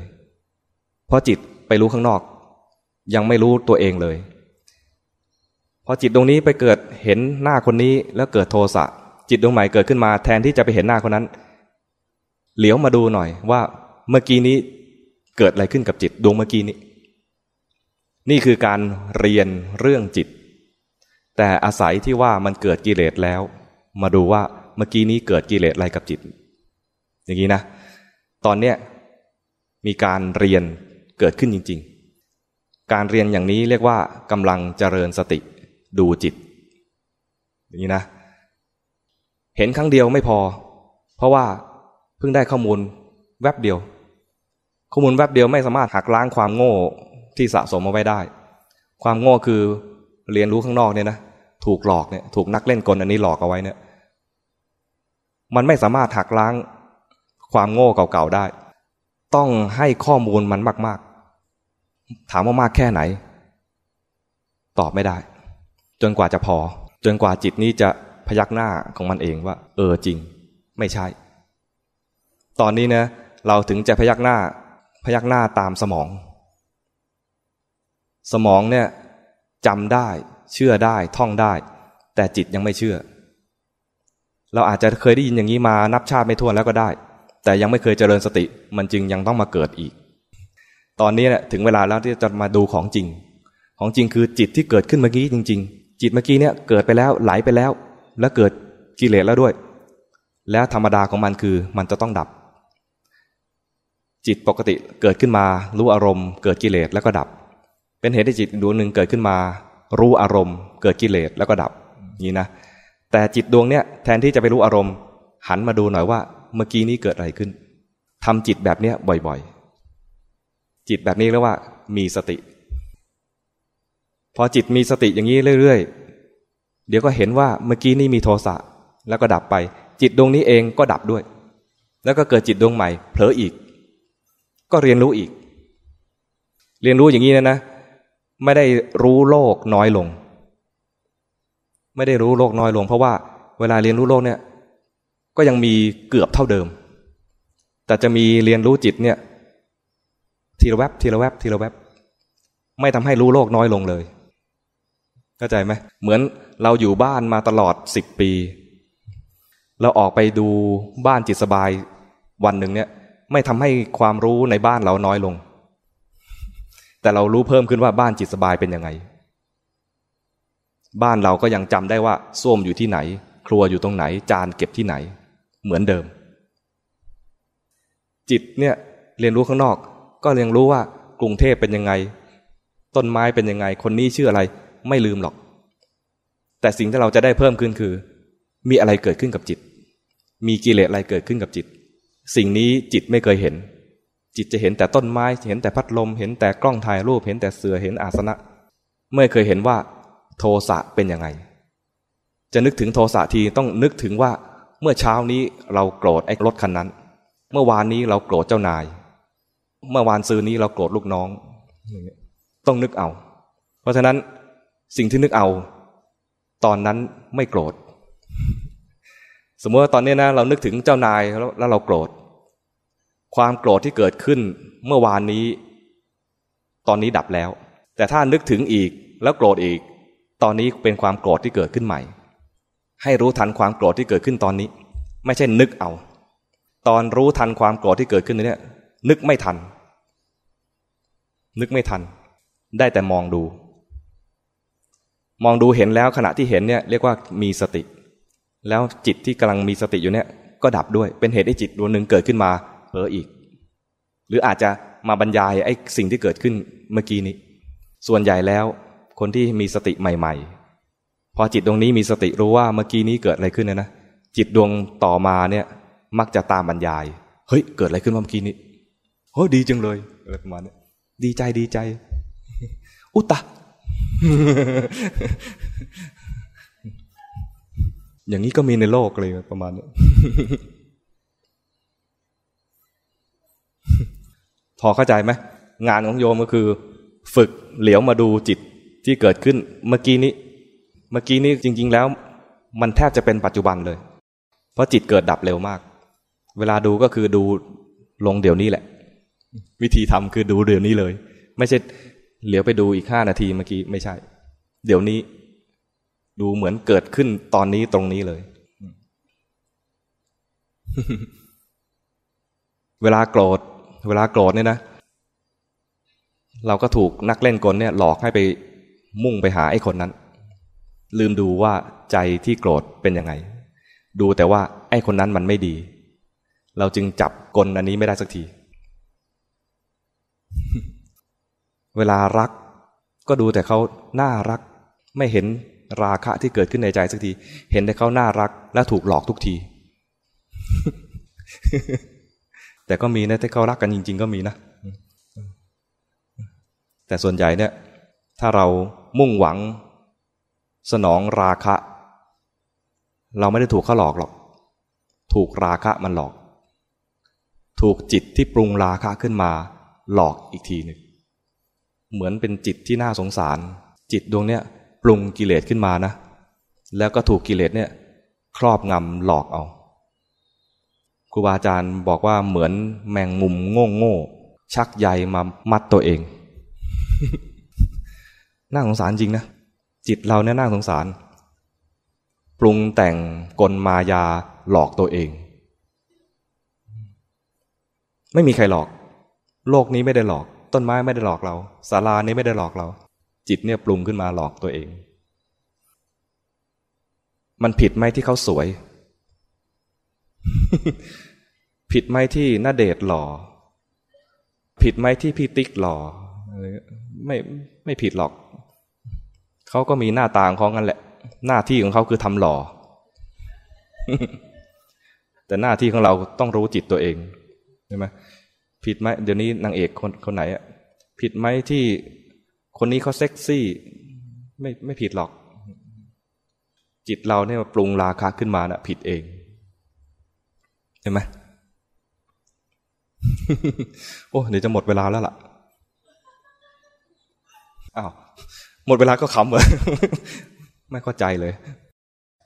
เพราะจิตไปรู้ข้างนอก ยังไม่รู้ตัวเองเลย พอจิตดวงนี้ไปเกิดเห็นหน้าคนนี้แล้วเกิดโทสะจิตดวงใหม่เกิดขึ้นมาแทนที่จะไปเห็นหน้าคนนั้น เหลียวมาดูหน่อยว่าเมื่อกี้นี้เกิดอะไรขึ้นกับจิตดวงเมื่อกี้นี้ นี่คือการเรียนเรื่องจิต แต่อาศัยที่ว่ามันเกิดกิเลสแล้ว มาดูว่า เมื่อกี้นี้เกิดกิเลสอะไรกับจิต อย่างนี้นะ ตอนเนี้ยมีการเรียนเกิดขึ้นจริง ๆ การเรียนอย่างนี้เรียกว่ากำลังเจริญสติดูจิต อย่างนี้นะ เห็นครั้งเดียวไม่พอ เพราะว่าเพิ่งได้ข้อมูลแวบเดียว ข้อมูลแวบเดียวไม่สามารถหักล้างความโง่ที่สะสมมาไว้ได้ ความโง่คือเรียนรู้ข้างนอกเนี่ยนะ ถูกหลอกเนี่ย ถูกนักเล่นกลอันนี้หลอกเอาไว้เนี่ย มันไม่สามารถหักล้างความโง่เก่าๆได้ ต้องให้ข้อมูลมันมาก ๆ ถามว่ามากแค่ไหน ตอบไม่ได้ จนกว่าจะพอ จนกว่าจิตนี้จะพยักหน้าของมันเองว่า เออจริง ไม่ใช่ ตอนนี้นะเราถึงจะพยักหน้า พยักหน้าตามสมอง สมองเนี่ยจำได้ เชื่อได้ท่องได้ แต่จิตยังไม่เชื่อ เราอาจจะเคยได้ยินอย่างนี้มานับชาติไม่ท้วนแล้วก็ได้ แต่ยังไม่เคยเจริญสติ มันจึงยังต้องมาเกิดอีก ตอนนี้เนี่ยถึงเวลาแล้วที่จะมาดูของจริง ของจริงคือจิตที่เกิดขึ้นเมื่อกี้จริงจิตเมื่อกี้เนี่ยเกิดไปแล้วไหลไปแล้ว แล้วเกิดกิเลสแล้วด้วย แล้วธรรมดาของมันคือมันจะต้องดับ จิตปกติเกิดขึ้นมา รู้อารมณ์ เกิดกิเลสแล้วก็ดับ เป็นเหตุให้จิตดวงหนึ่งเกิดขึ้นมา รู้อารมณ์ เกิดกิเลสแล้วก็ดับนี่นะ แต่จิตดวงเนี้ยแทนที่จะไปรู้อารมณ์ หันมาดูหน่อยว่า เมื่อกี้นี้เกิดอะไรขึ้นทำจิตแบบเนี้ยบ่อยๆ จิตแบบนี้เรียกว่า มีสติ พอจิตมีสติอย่างนี้เรื่อยๆ เดี๋ยวก็เห็นว่าเมื่อกี้นี่มีโทสะแล้วก็ดับไป จิตดวงนี้เองก็ดับด้วย แล้วก็เกิดจิตดวงใหม่เผลออีก ก็เรียนรู้อีก เรียนรู้อย่างนี้นะนะ ไม่ได้รู้โลกน้อยลง ไม่ได้รู้โลกน้อยลง เพราะว่าเวลาเรียนรู้โลกเนี่ย ก็ยังมีเกือบเท่าเดิม แต่จะมีเรียนรู้จิตเนี่ย ทีละแวบทีละแวบทีละแวบไม่ทำให้รู้โลกน้อยลงเลยเข้าใจไหมเหมือนเราอยู่บ้านมาตลอดสิบปี เราออกไปดูบ้านจิตสบายวันหนึ่งเนี่ย ไม่ทำให้ความรู้ในบ้านเราน้อยลง แต่เรารู้เพิ่มขึ้นว่าบ้านจิตสบายเป็นยังไง บ้านเราก็ยังจำได้ว่าส้วมอยู่ที่ไหน ครัวอยู่ตรงไหน จานเก็บที่ไหน เหมือนเดิม จิตเนี่ยเรียนรู้ข้างนอก ก็เรียนรู้ว่ากรุงเทพเป็นยังไง ต้นไม้เป็นยังไง คนนี้ชื่ออะไร ไม่ลืมหรอก แต่สิ่งที่เราจะได้เพิ่มขึ้นคือ มีอะไรเกิดขึ้นกับจิต มีกิเลสอะไรเกิดขึ้นกับจิต สิ่งนี้จิตไม่เคยเห็น จิตจะเห็นแต่ต้นไม้ เห็นแต่พัดลม เห็นแต่กล้องถ่ายรูป เห็นแต่เสือ เห็นอาสนะ ไม่เคยเห็นว่า โทสะเป็นยังไง จะนึกถึงโทสะทีต้องนึกถึงว่าเมื่อเช้านี้เราโกรธไอ้รถคันนั้น เมื่อวานนี้เราโกรธเจ้านาย เมื่อวานซื้อนี้เราโกรธลูกน้อง ต้องนึกเอา เพราะฉะนั้นสิ่งที่นึกเอา ตอนนั้นไม่โกรธ สมมติว่าตอนนี้นะเรานึกถึงเจ้านายแล้วเราโกรธ ความโกรธที่เกิดขึ้นเมื่อวานนี้ ตอนนี้ดับแล้ว แต่ถ้านึกถึงอีกแล้วโกรธอีก ตอนนี้เป็นความโกรธที่เกิดขึ้นใหม่ ให้รู้ทันความโกรธที่เกิดขึ้นตอนนี้ ไม่ใช่นึกเอา ตอนรู้ทันความโกรธที่เกิดขึ้นนี้นึกไม่ทัน นึกไม่ทัน ได้แต่มองดู มองดูเห็นแล้วขณะที่เห็นเนี่ยเรียกว่ามีสติ แล้วจิตที่กำลังมีสติอยู่เนี่ยก็ดับด้วยเป็นเหตุให้จิตดวงหนึ่งเกิดขึ้นมาเผลออีก หรืออาจจะมาบรรยายไอ้สิ่งที่เกิดขึ้นเมื่อกี้นี้ ส่วนใหญ่แล้ว คนที่มีสติใหม่ ๆ พอจิตดวงนี้มีสติรู้ว่าเมื่อกี้นี้เกิดอะไรขึ้นนะนะจิตดวงต่อมาเนี่ย มักจะตามบรรยาย เฮ้ย เกิดอะไรขึ้นเมื่อกี้นี้เฮ้ยดีจังเลยอะไรประมาณนี้ดีใจดีใจ อุตตะอย่างนี้ก็มีในโลกเลยประมาณนี้พอเข้าใจไหมงานของโยมก็คือ ฝึกเหลียวมาดูจิต ที่เกิดขึ้นเมื่อกี้นี้ เมื่อกี้นี้จริง ๆ แล้ว มันแทบจะเป็นปัจจุบันเลย เพราะจิตเกิดดับเร็วมาก เวลาดูก็คือดูลงเดี๋ยวนี้แหละ วิธีทำคือดูเดี๋ยวนี้เลย ไม่ใช่เหลียวไปดูอีกห้านาทีเมื่อกี้ไม่ใช่ เดี๋ยวนี้ ดูเหมือนเกิดขึ้นตอนนี้ตรงนี้เลย เวลาโกรธ เวลาโกรธเนี่ยนะเราก็ถูกนักเล่นกลเนี่ยหลอกให้ไป มุ่งไปหาไอ้คนนั้น ลืมดูว่าใจที่โกรธเป็นยังไง ดูแต่ว่าไอ้คนนั้นมันไม่ดี เราจึงจับกลอันนี้ไม่ได้สักที เวลารัก ก็ดูแต่เขาน่ารัก ไม่เห็นราคะที่เกิดขึ้นในใจสักที เห็นแต่เขาน่ารัก และถูกหลอกทุกที แต่ก็มีนะที่เขารักกันจริง ๆ ก็มีนะแต่ส่วนใหญ่เนี่ย ถ้าเรามุ่งหวัง สนองราคะ เราไม่ได้ถูกเขาหลอกหรอก ถูกราคะมันหลอก ถูกจิตที่ปรุงราคะขึ้นมา หลอกอีกทีหนึ่งเหมือนเป็นจิตที่น่าสงสาร จิตดวงเนี้ยปรุงกิเลสขึ้นมานะ แล้วก็ถูกกิเลสเนี่ย ครอบงำหลอกเอาครูบาอาจารย์บอกว่าเหมือนแมงมุมโง่โง่ชักใยมามัดตัวเอง น่าสงสารจริงนะ จิตเราเนี่ยน่าสงสาร ปรุงแต่งกลมายาหลอกตัวเอง ไม่มีใครหลอก โลกนี้ไม่ได้หลอก ต้นไม้ไม่ได้หลอกเราศาลานี้ไม่ได้หลอกเรา จิตเนี่ยปรุงขึ้นมาหลอกตัวเอง มันผิดไหมที่เขาสวย ผิดไหมที่หน้าเดชหล่อ ผิดไหมที่พี่ติ๊กหล่อไม่ไม่ผิดหรอก เขาก็มีหน้าตาของเขางั้นแหละ หน้าที่ของเขาคือทำหล่อ แต่หน้าที่ของเราต้องรู้จิตตัวเองใช่ไหมผิดไหมเดี๋ยวนี้นางเอกคนคนไหนอะผิดไหมที่คนนี้เขาเซ็กซี่ ไม่ไม่ผิดหรอก จิตเราเนี่ยปรุงราคาขึ้นมานะ่ะ ผิดเองเห็นไหมโอ้เดี๋ยวจะหมดเวลาแล้วล่ะอ้าว หมดเวลาก็ขำเลยไม่เข้าใจเลย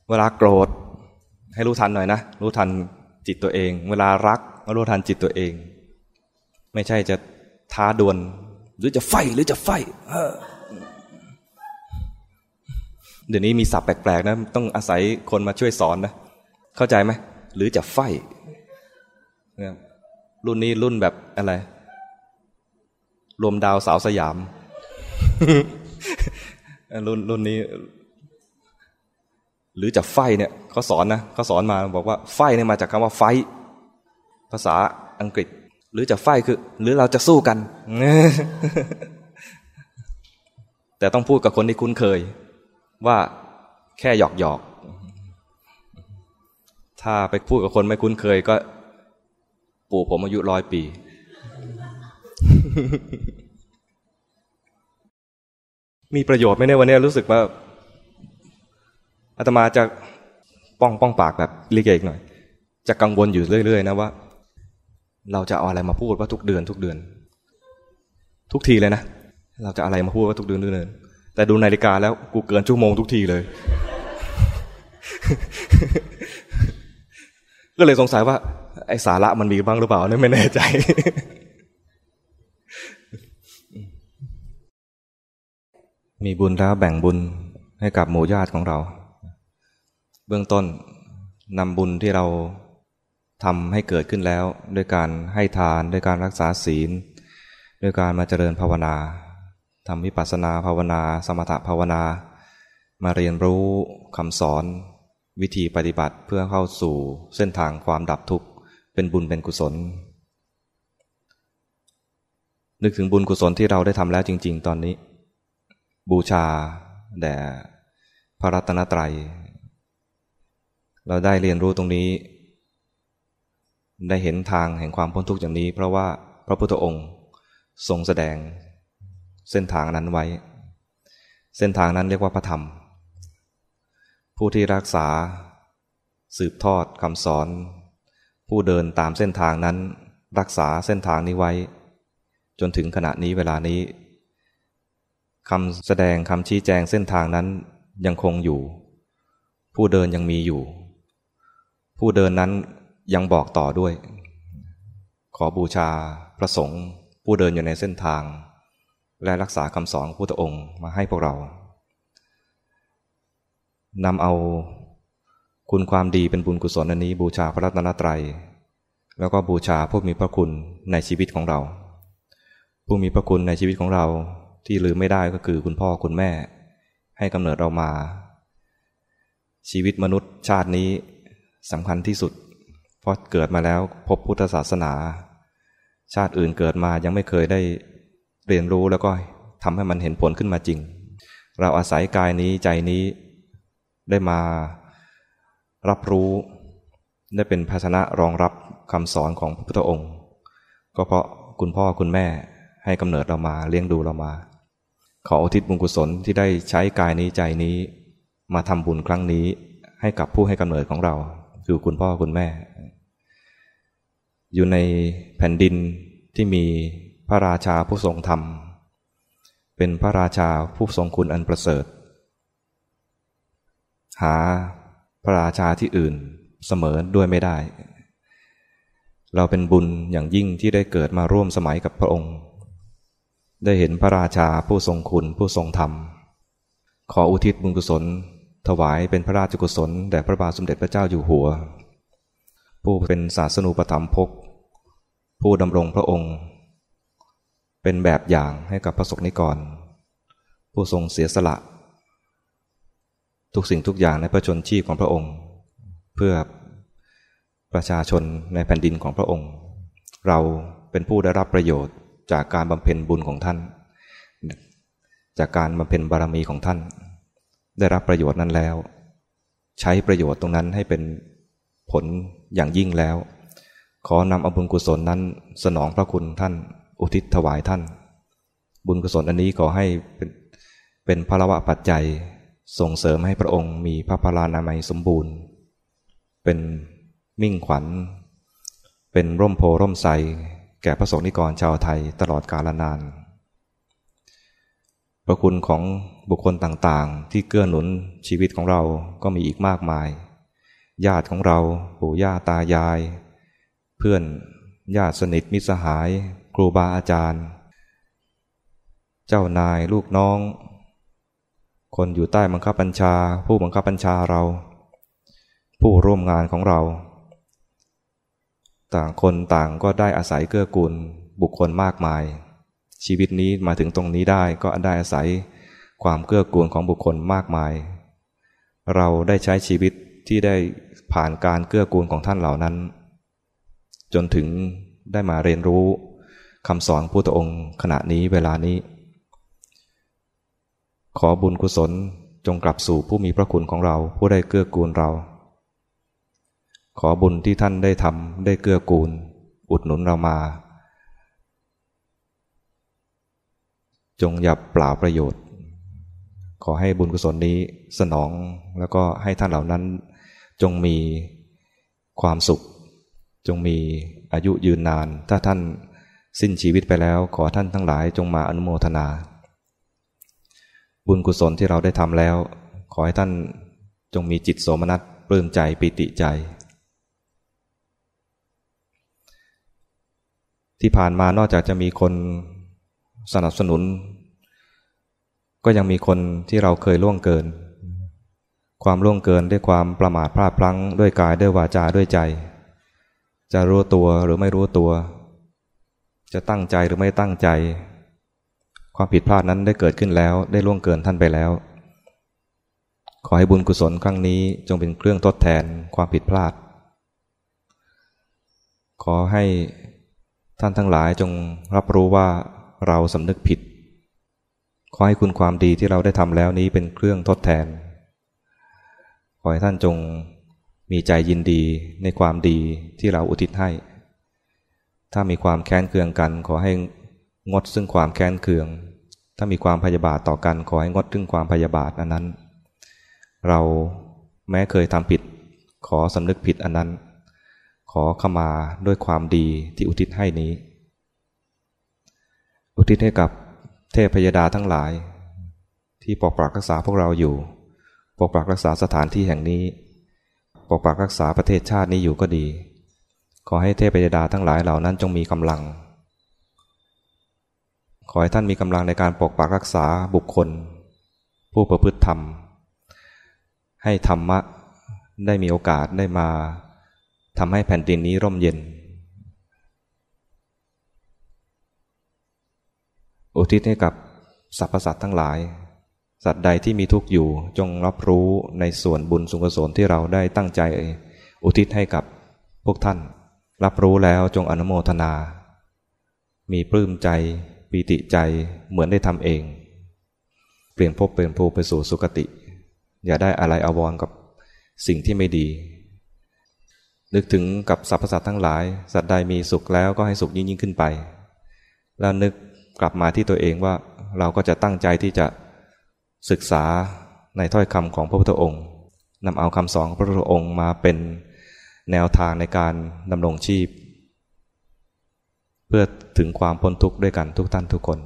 เวลาโกรธ ให้รู้ทันหน่อยนะ รู้ทันจิตตัวเอง เวลารักก็รู้ทันจิตตัวเอง ไม่ใช่จะท้าดวลหรือจะไฟหรือจะไฟเดี๋ยวนี้มีศัพท์แปลกๆนะ ต้องอาศัยคนมาช่วยสอนนะ เข้าใจไหมหรือจะไฟรุ่นนี้รุ่นแบบอะไร รวมดาวสาวสยาม รุ่นรุ่นนี้ หรือจะไฟเนี่ยเขาสอนนะเขาสอนมาบอกว่าไฟเนี่ยมาจากคำว่าไฟ ภาษาอังกฤษ หรือจะไฟคือ หรือเราจะสู้กัน แต่ต้องพูดกับคนที่คุ้นเคย ว่าแค่หยอกหยอกถ้าไปพูดกับคนไม่คุ้นเคยก็ ปู่ผมอายุร้อยปี มีประโยชน์ไหมเนี่ยวันนี้รู้สึกว่าอาตมาจะป้องป้องปากแบบลิเกอีกหน่อย จะกังวลอยู่เรื่อยๆนะว่า เราจะเอาอะไรมาพูดว่าทุกเดือน ทุกเดือน ทุกทีเลยนะเราจะอะไรมาพูดว่าทุกเดือนทุกเดือนแต่ดูนาฬิกาแล้วกูเกินชั่วโมงทุกทีเลย ก็เลยสงสัยว่า ไอสาระมันมีบ้างหรือเปล่าเนี่ยไม่แน่ใจ มีบุญแล้วแบ่งบุญให้กับหมู่ญาติของเรา เบื้องต้นนำบุญที่เราทำให้เกิดขึ้นแล้วด้วยการให้ทานด้วยการรักษาศีล ด้วยการมาเจริญภาวนาทำวิปัสสนาภาวนา สมถภาวนา มาเรียนรู้คำสอน วิธีปฏิบัติเพื่อเข้าสู่เส้นทางความดับทุกข์เป็นบุญเป็นกุศล นึกถึงบุญกุศลที่เราได้ทำแล้วจริง ๆ ตอนนี้ บูชาแด่พระรัตนตรัย เราได้เรียนรู้ตรงนี้ ได้เห็นทางแห่งความพ้นทุกข์อย่างนี้ เพราะว่าพระพุทธองค์ทรงแสดงเส้นทางนั้นไว้ เส้นทางนั้นเรียกว่าพระธรรม ผู้ที่รักษาสืบทอดคำสอน ผู้เดินตามเส้นทางนั้น รักษาเส้นทางนี้ไว้ จนถึงขณะนี้เวลานี้ คำแสดงคำชี้แจงเส้นทางนั้นยังคงอยู่ ผู้เดินยังมีอยู่ ผู้เดินนั้นยังบอกต่อด้วย ขอบูชาพระสงฆ์ผู้เดินอยู่ในเส้นทาง และรักษาคำสอนพุทธองค์มาให้พวกเรานำเอาคุณความดีเป็นบุญกุศลอันนี้บูชาพระรัตนตรัย แล้วก็บูชาผู้มีพระคุณในชีวิตของเรา ผู้มีพระคุณในชีวิตของเรา ที่ลืมไม่ได้ก็คือคุณพ่อคุณแม่ ให้กำเนิดเรามา ชีวิตมนุษย์ชาตินี้สำคัญที่สุด เพราะเกิดมาแล้วพบพุทธศาสนา ชาติอื่นเกิดมายังไม่เคยได้เรียนรู้แล้วก็ทำให้มันเห็นผลขึ้นมาจริง เราอาศัยกายนี้ใจนี้ได้มารับรู้ ได้เป็นภาชนะรองรับคำสอนของพระพุทธองค์ ก็เพราะคุณพ่อคุณแม่ให้กำเนิดเรามาเลี้ยงดูเรามา ขออุทิศบุญกุศลที่ได้ใช้กายนี้ใจนี้ มาทำบุญครั้งนี้ให้กับผู้ให้กำเนิดของเรา คือคุณพ่อคุณแม่ อยู่ในแผ่นดินที่มีพระราชาผู้ทรงธรรม เป็นพระราชาผู้ทรงคุณอันประเสริฐ หาพระราชาที่อื่นเสมอด้วยไม่ได้ เราเป็นบุญอย่างยิ่งที่ได้เกิดมาร่วมสมัยกับพระองค์ ได้เห็นพระราชาผู้ทรงคุณผู้ทรงธรรม ขออุทิศบุญกุศล ถวายเป็นพระราชกุศลแด่พระบาทสมเด็จพระเจ้าอยู่หัว ผู้เป็นศาสนูปธรรมภกผู้ดำรงพระองค์ เป็นแบบอย่างให้กับพระสงฆ์นิกร ผู้ทรงเสียสละ ทุกสิ่งทุกอย่างในพระชนชีพของพระองค์ เพื่อประชาชนในแผ่นดินของพระองค์ เราเป็นผู้ได้รับประโยชน์ จากการบำเพ็ญบุญของท่าน จากการบำเพ็ญบารมีของท่าน ได้รับประโยชน์นั้นแล้ว ใช้ประโยชน์ตรงนั้นให้เป็นผลอย่างยิ่งแล้ว ขอนำอบุญกุศลนั้นสนองพระคุณท่าน อุทิศถวายท่าน บุญกุศลอันนี้ขอให้เป็นเป็นพระวะปัจจัยส่งเสริมให้พระองค์มีพระพลานามัยสมบูรณ์ เป็นมิ่งขวัญ เป็นร่มโพร่มใส แก่พระสงฆ์นิกรชาวไทยตลอดกาลนาน พระคุณของบุคคลต่างๆ ที่เกื้อหนุนชีวิตของเราก็มีอีกมากมาย ญาติของเราปู่ย่าตายาย เพื่อนญาติสนิทมิตรสหาย ครูบาอาจารย์ เจ้านายลูกน้อง คนอยู่ใต้บังคับบัญชา ผู้บังคับบัญชาเรา ผู้ร่วมงานของเรา ต่างคนต่างก็ได้อาศัยเกื้อกูลบุคคลมากมาย ชีวิตนี้มาถึงตรงนี้ได้ก็ได้อาศัยความเกื้อกูลของบุคคลมากมาย เราได้ใช้ชีวิตที่ได้ผ่านการเกื้อกูลของท่านเหล่านั้น จนถึงได้มาเรียนรู้คำสอนพุทธองค์ขณะนี้เวลานี้ ขอบุญกุศลจงกลับสู่ผู้มีพระคุณของเราผู้ได้เกื้อกูลเรา ขอบุญที่ท่านได้ทำได้เกื้อกูล อุดหนุนเรามา จงอย่าเปล่าประโยชน์ ขอให้บุญกุศลนี้สนองแล้วก็ให้ท่านเหล่านั้นจงมีความสุข จงมีอายุยืนนาน ถ้าท่านสิ้นชีวิตไปแล้ว ขอท่านทั้งหลายจงมาอนุโมทนา บุญกุศลที่เราได้ทำแล้ว ขอให้ท่านจงมีจิตโสมนัสปลื้มใจปิติใจ ที่ผ่านมานอกจากจะมีคนสนับสนุน ก็ยังมีคนที่เราเคยล่วงเกิน ความล่วงเกินด้วยความประมาทพลาดพลั้งด้วยกายด้วยวาจาด้วยใจ จะรู้ตัวหรือไม่รู้ตัว จะตั้งใจหรือไม่ตั้งใจ ความผิดพลาดนั้นได้เกิดขึ้นแล้วได้ล่วงเกินท่านไปแล้ว ขอให้บุญกุศลครั้งนี้จงเป็นเครื่องทดแทนความผิดพลาด ขอให้ ท่านทั้งหลายจงรับรู้ว่าเราสำนึกผิด ขอให้คุณความดีที่เราได้ทำแล้วนี้เป็นเครื่องทดแทน ขอให้ท่านจงมีใจยินดีในความดีที่เราอุทิศให้ ถ้ามีความแค้นเคืองกัน ขอให้งดซึ่งความแค้นเคือง ถ้ามีความพยาบาทต่อกัน ขอให้งดซึ่งความพยาบาทอันนั้น เราแม้เคยทำผิด ขอสำนึกผิดอันนั้น ขอขมาด้วยความดีที่อุทิศให้นี้ อุทิศให้กับเทพพยดาทั้งหลาย ที่ปกปักรักษาพวกเราอยู่ ปกปักรักษาสถานที่แห่งนี้ ปกปักรักษาประเทศชาตินี้อยู่ก็ดี ขอให้เทพยดาทั้งหลายเหล่านั้นจงมีกำลัง ขอให้ท่านมีกำลังในการปกปักรักษาบุคคล ผู้ประพฤติธรรม ให้ธรรมะได้มีโอกาสได้มา ทำให้แผ่นดินนี้ร่มเย็น อุทิศให้กับสรรพสัตว์ทั้งหลาย สัตว์ใดที่มีทุกข์อยู่จงรับรู้ในส่วนบุญสุขสนที่เราได้ตั้งใจ อุทิศให้กับพวกท่าน รับรู้แล้วจงอนุโมทนา มีปลื้มใจปีติใจเหมือนได้ทำเอง เปลี่ยนภพเปลี่ยนภูไปสู่สุคติ อย่าได้อะไรอาวรกับสิ่งที่ไม่ดี นึกถึงกับสรรพสัตว์ทั้งหลาย สัตว์ใดมีสุขแล้วก็ให้สุขยิ่งยิ่งขึ้นไป แล้วนึกกลับมาที่ตัวเองว่าเราก็จะตั้งใจที่จะศึกษาในถ้อยคำของพระพุทธองค์นำเอาคำสอนของพระพุทธองค์มาเป็นแนวทางในการดำรงชีพ เพื่อถึงความพ้นทุกข์ด้วยกันทุกท่านทุกคน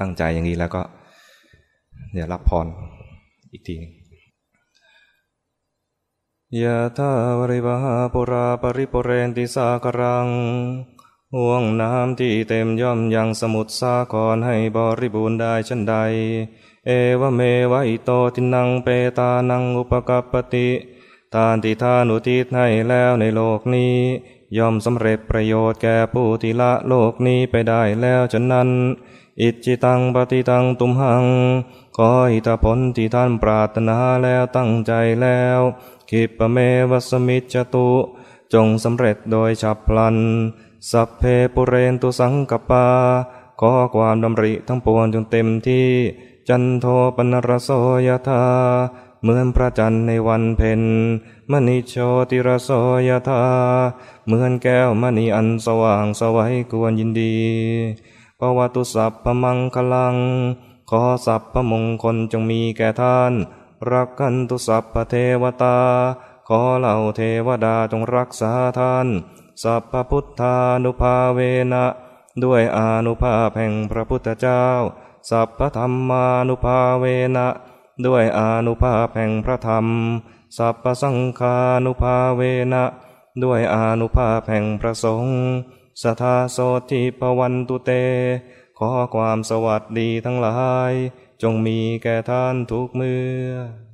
ตั้งใจอย่างนี้แล้วก็เดี๋ยวรับพรอีกที ยะทาวริบาปุราปริปุเรนติสากรังห่วงน้ำที่เต็มย่อมยังสมุทรสาครให้บริบูรณ์ได้ชันใด เอวเมวะอิโตทินังเปตานังอุปกัปติทานที่ทานุทิศให้แล้วในโลกนี้ ย่อมสำเร็จประโยชน์แก่ผู้ที่ละโลกนี้ไปได้แล้วฉะนั้น อิจิตังปฏิตังตุมหัง ขออิทธผลที่ท่านปรารถนาแล้วตั้งใจแล้วคิปเมวัสมิจตุ จงสำเร็จโดยฉับพลัน สัพเพปุเรนตุสังกปา ขอความดำริทั้งปวงจงเต็มที่ จันโทปนรโสยธาเหมือนพระจันทร์ในวันเพ็ญมณีโชติรโสยธาเหมือนแก้วมณีอันสว่างสวัยกวนยินดี ปวัตุสัพพมังคลัง ขอสัพพมงคลจงมีแก่ท่าน รักกันตุสัพพเทวตา ขอเหล่าเทวดาจงรักษาท่าน สัพพพุทธานุภาเวนะด้วยอนุภาพแห่งพระพุทธเจ้า สัพพธรรมานุภาเวนะด้วยอนุภาพแห่งพระธรรม สัพพสังฆานุภาเวนะด้วยอนุภาพแห่งพระสงฆ์ สทาโสติพวันตุเตขขอความสวัสดีทั้งหลาย จงมีแก่ท่านทุกเมื่อ